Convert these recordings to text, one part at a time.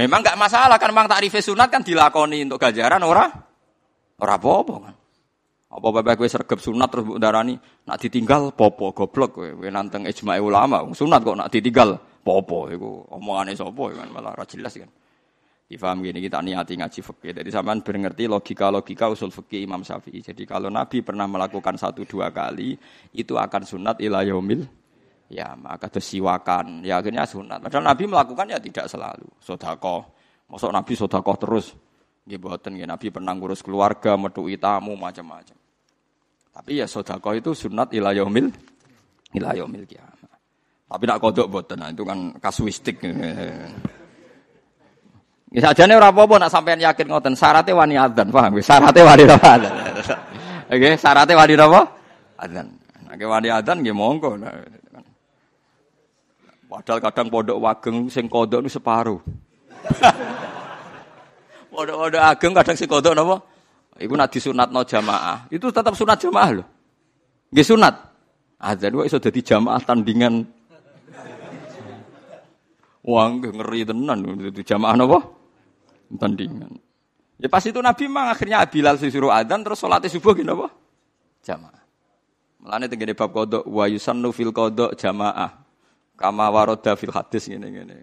Memang nggak masalah kan memang takrif sunat kan dilakoni untuk ganjaran ora ora apa-apa kan. Apa bapak gue sergap sunat terus darani nak ditinggal popo goblok gue nanteng ijma ulama sunat kok nak ditinggal popo itu omongannya sopo kan malah ora jelas kan. Difaham gini kita niati ngaji fikih. Jadi sampean berngerti logika-logika usul fikih Imam Syafi'i. Jadi kalau Nabi pernah melakukan satu dua kali itu akan sunat ila yaumil ya maka siwakan ya akhirnya sunat. Padahal Nabi melakukan ya tidak selalu. Sodako, masuk Nabi sodako terus. Gimboten ya Nabi pernah ngurus keluarga, metu tamu macam-macam. Tapi ya sodako itu sunat ila yaumil ila yaumil kiamat. Tapi nak kodok boten, nah, itu kan kasuistik. Ya sajane ora apa-apa nak sampean yakin ngoten, syaratnya wani adzan, paham nggih? Syaratnya wani apa? Oke, syaratnya wani apa? Adzan. Nek wani adzan nggih monggo. Padahal kadang pondok wageng sing kodok itu separuh. Pondok-pondok ageng kadang sing kodok napa? Iku nak disunatno jamaah. Itu tetap sunat jamaah loh. Nggih sunat. Adzan kok iso dadi jamaah tandingan Wah, ngeri tenan itu jamaah napa? tandingan. Ya pas itu Nabi memang akhirnya Bilal disuruh adzan terus sholat subuh gini apa? Jamaah. Melane tenggene bab kodok wa yusannu fil kodok jamaah. Kama waroda fil hadis gini gini.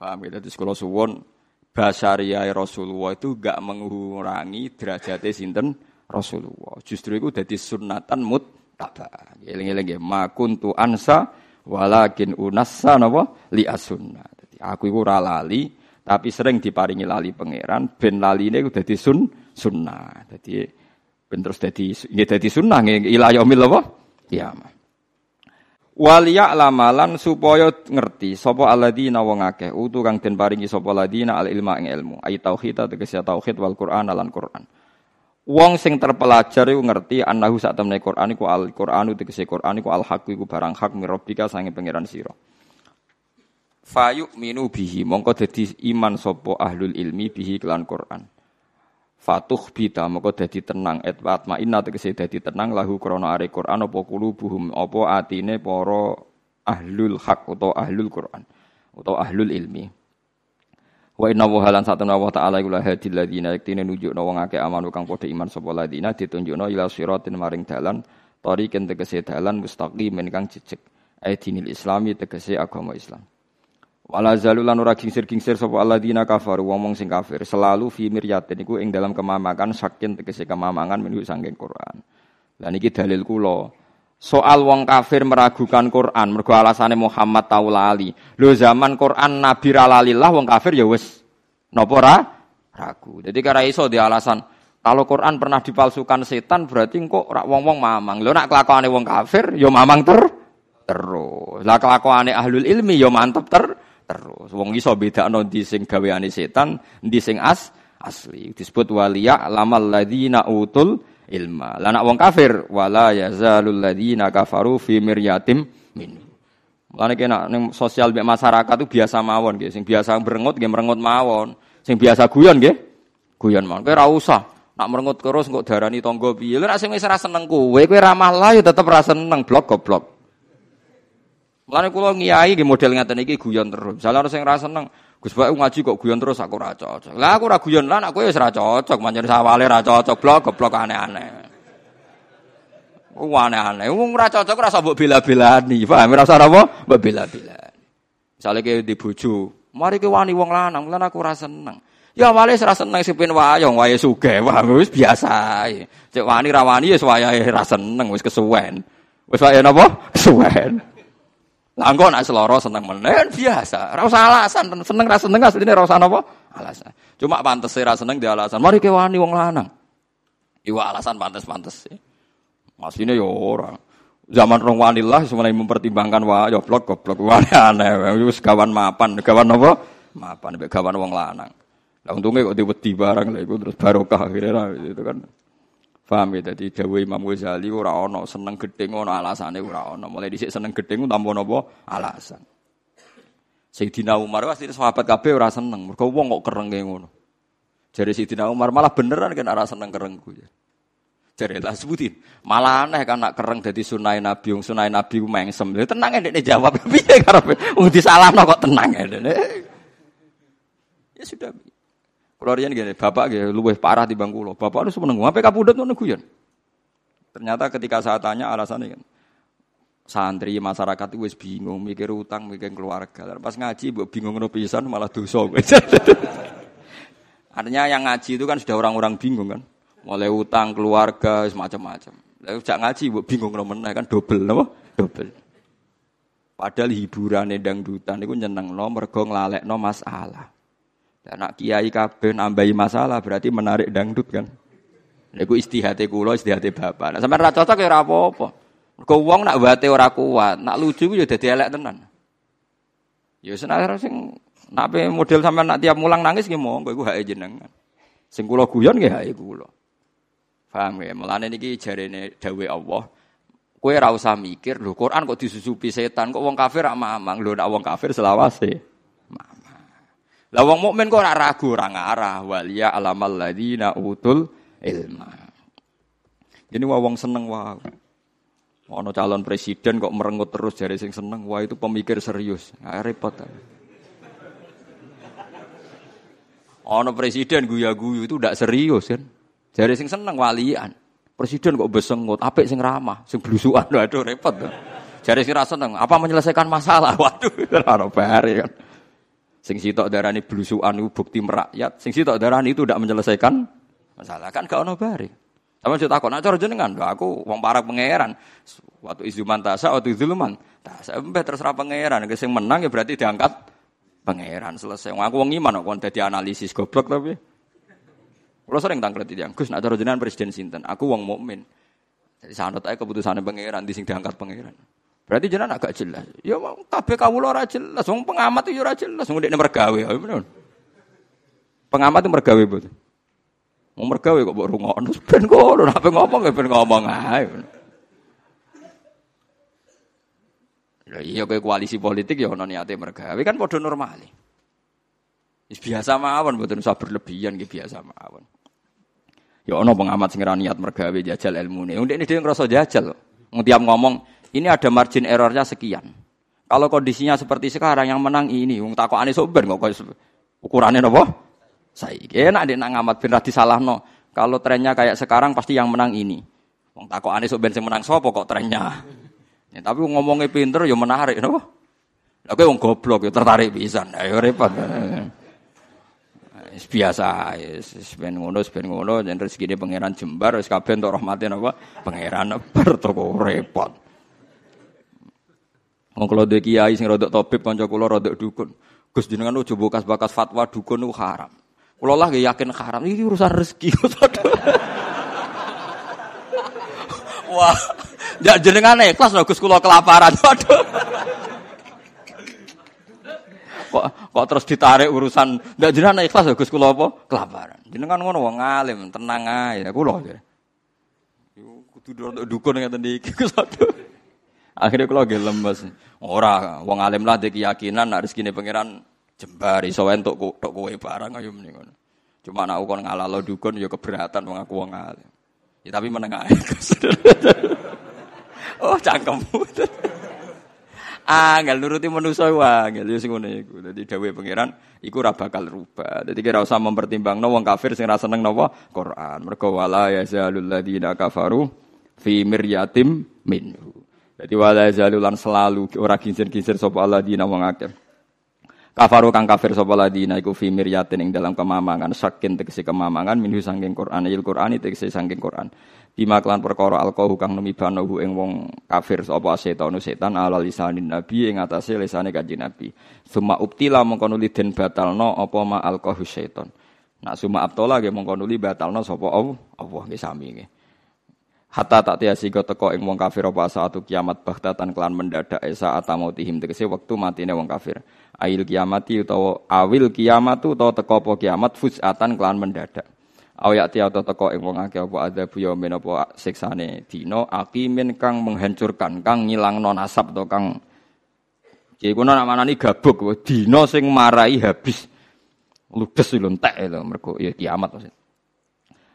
Paham gitu? Terus kalau suwon basaria Rasulullah itu gak mengurangi derajatnya sinten Rasulullah. Justru itu jadi sunatan muttaba. Eling-eling ya ma kuntu ansa walakin unassa napa li asunna. Jadi aku iku ora lali tapi sering diparingi lali pangeran ben lali ini udah di sun sunnah jadi ben terus jadi ya jadi sunnah ila yaumil apa Waliya lamalan supaya ngerti sapa alladzina wong akeh. Utu kang den paringi sapa alladzina al ilma ing ilmu. Ai tauhid tegese tauhid wal Qur'an lan Qur'an. Wong sing terpelajar iku ngerti annahu sak temne Qur'an iku al Qur'anu tegese Qur'an iku al haq iku barang hak mirobika sange pangeran sira. Fayuk minu bihi mongko dadi iman sopo ahlul ilmi bihi kelan Quran. Fatuh bita mongko dadi tenang et atma inna tegese dadi tenang lahu krana are Quran apa kulubuhum apa atine para ahlul hak atau ahlul Quran atau ahlul ilmi. Wa inna wa halan satun wa ta'ala iku lahadil ladina yaktine nunjukna wong akeh amanu kang padha iman sapa ladina ditunjukna ila siratin maring dalan tariqen tegese dalan mustaqim kang jejeg. Aidinil islami tegese agama Islam. Wala zalulan ora gingsir-gingsir sapa alladzina kafaru wong sing kafir selalu fi miryatin iku ing dalam kemamakan sakin tegese kemamangan menu sangking Quran. Lah niki dalil kula. Soal wong kafir meragukan Quran mergo alasane Muhammad tau lali. Lho zaman Quran Nabi ralalillah wong kafir ya wis napa ra ragu. Jadi kara iso di alasan kalau Quran pernah dipalsukan setan berarti kok rak wong-wong mamang. Lho nak kelakuane wong kafir ya mamang ter terus. Lah kelakuane ahlul ilmi ya mantep ter. Wong iso bedakno ndi sing gaweane setan, ndi sing as asli. Disebut waliya lamal ladina utul ilma. Lah wong kafir wala yazalul ladina kafaru fi miryatim min. Mulane kena sosial mek masyarakat itu biasa mawon nggih. Sing biasa merengut nggih merengut mawon. Sing biasa guyon nggih guyon mawon. Kowe ora usah nak merengut terus kok darani tangga piye. Nek sing wis ora seneng kowe, kowe ramah lah ya tetep ora seneng blok goblok. Mulane kula ngiyai nggih model ngaten iki guyon terus. Misalnya orang sing ra seneng, Gus Bae ngaji kok guyon terus aku ora cocok. Lah aku ora guyon lah, aku wis ora cocok, pancen sawale ra cocok, blok goblok aneh-aneh. Wong aneh-aneh. Wong ora cocok ora mbok bela-belani, paham? Ora usah apa? Mbok bela-belani. Misale ke di bojo, mari ke wani wong lanang, lan aku ora seneng. Ya wale ora seneng sipin wayong, wae sugih, paham? Wis biasa. Cek wani ra wani ya wayahe ra seneng, wis kesuwen. Wis wae napa? Kesuwen. Lah engko nek seloro seneng menen biasa. Ora usah alasan, seneng ra seneng asline ora usah napa? Alasan. Cuma pantes ra seneng di alasan. Mari kewani wong lanang. Iwa alasan pantes-pantes. Asline yo ora. Zaman rong wanillah semuanya mempertimbangkan wah ya blok goblok wani aneh. Wis gawan mapan, gawan apa? Mapan mek gawan wong lanang. Lah untungnya kok diwedi barang lah iku terus barokah akhirnya itu kan. Paham ya dadi dawuh Imam Ghazali ora ana seneng gedhe ngono alasane ora ana. Mulai dhisik seneng gedhe tanpa napa alasan. Sayyidina Umar pasti sahabat kabeh ora seneng. Mergo wong kok kerenge ngono. Jare Sayyidina Umar malah beneran kan ora seneng kerengku ya. Jare lah sebutin. Malah aneh kan nak kereng dadi sunai Nabi, wong sunai Nabi ku mengsem. Tenang ndekne jawab piye karepe. Wong disalahno kok tenang ndekne. Ya sudah. Kalau riyen gini, bapak gitu, luwih parah di bangku lo. Bapak harus menunggu. Apa kabudut tuh guyon. Ternyata ketika saya tanya alasannya kan, santri masyarakat itu wis bingung mikir utang mikir keluarga. Pas ngaji buat bingung ngono pisan malah dosa. Artinya yang ngaji itu kan sudah orang-orang bingung kan. Mulai utang keluarga semacam-macam lalu jak ngaji buat bingung ngono meneh kan double napa double padahal hiburan dangdutan itu nyeneng no mergo no masalah dan nak kiai kabeh nambahi masalah berarti menarik dangdut kan Iku istihate kula, istihate bapak. Nah, sampean ra cocok ya ora apa-apa. Mergo wong nak wate ora kuat, nak lucu ya dadi elek tenan. Ya senar sing nak model sampean nak tiap mulang nangis nggih monggo iku hake jenengan. Sing kula guyon nggih hake kula. Paham ya? Mulane niki jarene dawuh Allah. Kowe ora usah mikir, lho Quran kok disusupi setan, kok wong kafir rak mamang. Lho nak wong kafir selawase. Lah wong mukmin kok ora ragu, ora ngarah. Waliya alamal ladina utul ilma. Ini wong seneng wae. Ono calon presiden kok merengut terus dari sing seneng, wah itu pemikir serius. Nah, repot. Ono presiden guya-guyu itu tidak serius kan. Dari sing seneng walian. Presiden kok besengut, apik sing ramah, sing blusukan, aduh repot. Jadi sing rasa seneng, apa menyelesaikan masalah? Waduh, ora bare kan. Sing sitok darani blusukan itu bukti merakyat, sing sitok darani itu tidak menyelesaikan masalah kan gak ono bare. Cerita takut, nak cara jenengan, aku wong para pangeran. Waktu izuman tasa, waktu izuluman. Tasa, mbah terserah pangeran. Yang menang ya berarti diangkat pangeran selesai. Wong aku wong iman, jadi analisis goblok tapi. Kalau sering tangklet itu, Gus, nak cara jenengan presiden sinten. Aku wong mukmin. Jadi sanut aja keputusannya pangeran, di sing diangkat pangeran. Berarti jenengan agak jelas. Ya mau kabeh kawula ora jelas. Wong pengamat itu ya ora jelas. Wong dekne mergawe. Pengamat itu mergawe betul. Mau mergawe kok mbok rungokno ben ngono, nek ngomong ya ben ngomong ae. Lah iya kowe koalisi politik ya ono niate mergawe kan padha normal. Wis biasa mawon mboten usah berlebihan nggih biasa mawon. Ya ono pengamat sing niat mergawe jajal ilmune. Ndek ini dia ngerasa jajal. Wong tiap ngomong, ini ada margin errornya sekian. Kalau kondisinya seperti sekarang yang menang ini, wong takokane sok ben kok ukurannya napa? Saiki enak dia nak ngamat ben salah no. Kalau trennya kayak sekarang pasti yang menang ini. Wong takokane sok ben sing menang sapa kok trennya. Ya, tapi ngomongnya pinter ya menarik napa? Lah kowe wong goblok ya tertarik pisan. Ayo repot. Biasa, ben ngono, ben ngono, yen rezekine pangeran jembar wis kabeh entuk rahmate napa? Pangeran bar toko repot. Wong kula duwe kiai sing rodok tabib kanca kula rodok dukun. Gus jenengan ojo bekas-bekas fatwa dukun ku haram. Kalau lah yakin haram, ini urusan rezeki. Wah, ya jenengan ikhlas lho Gus kula kelaparan. Waduh. Kok kok terus ditarik urusan ndak jenengan ikhlas lho Gus kula apa? Kelaparan. Jenengan ngono wong alim, tenang ae kula. Kudu dukun ngeten iki Gus. Akhirnya kalau gelem mas, ora wong alim lah dek keyakinan nak rezekine pangeran jembar iso entuk tok kowe barang ayo mending ngono. Cuma nak kon ngalalo dukun ya keberatan wong aku wong alim. Ya tapi menengah Oh, cangkem. Angel nuruti manusa angel ya sing ngene iku. Dadi dawuhe pangeran iku ora bakal rubah. Dadi kira usah mempertimbangno wong kafir sing ra seneng napa Quran. Mergo wala yazalul ladina kafaru fi miryatim minhu. Dadi wala yazalul selalu ora kincir-kincir sapa alladzina wong akeh. Kafaru kang kafir sapa ladina iku fi miryatin ing dalam kemamangan sakin tegese kemamangan minhu sangking Quran il Qur'ani tegese sangking Quran. Bima kelan perkara alqahu kang numibanohu ing wong kafir sapa setan setan ala lisanin nabi ing atase lisane kanjeng nabi. Suma uptila mongko nuli den batalno apa ma alqahu setan. Nak suma abtola ge mongko nuli batalno sapa Allah nggih sami nggih. Hatta tak tiasi teko ing wong kafir apa saatu kiamat baghtatan kelan mendadak esa atamotihim tegese wektu matine wong kafir. Ail kiamati utawa awil kiamatu utawa teko apa kiamat fusatan kelan mendadak. Awyati atau teko ing wong akeh apa ada yaumin apa siksane dina akimin kang menghancurkan kang ngilangno nasab to kang Iki kuna namanani gabuk dina sing marai habis. Ludes lho entek lho mergo ya kiamat. maksud.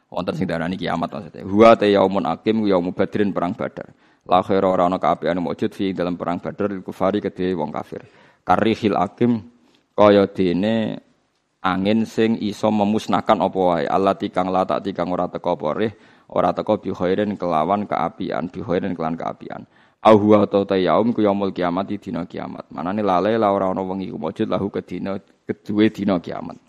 Wonten sing darani kiamat maksudnya. Huwa ta yaumun akim yaumul badrin perang badar. La khaira ora ana kaapian mujud fi dalam perang badar kufari kedhe wong kafir. Karihil akim kaya dene angin sing iso memusnahkan apa wae. Allah tikang la tak tikang ora teko apa rih ora teko bi kelawan keapian bi khairin kelawan keapian. Au huwa ta yaum ku yaumul kiamat dina kiamat. Manane lale la ora ana wengi mujud lahu ke dina kedue dina kiamat